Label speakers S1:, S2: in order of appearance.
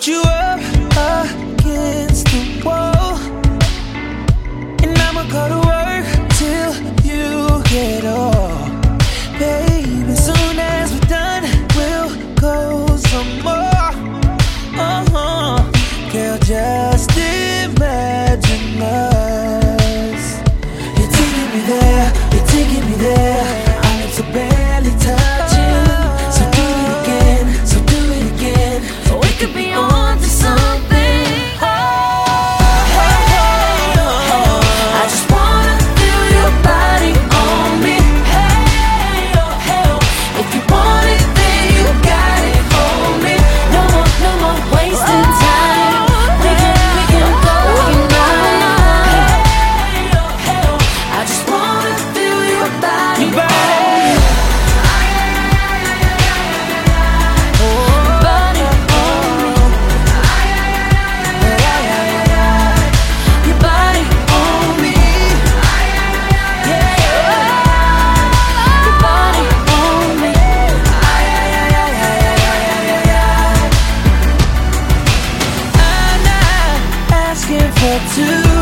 S1: put you up against the wall, and I'ma go to to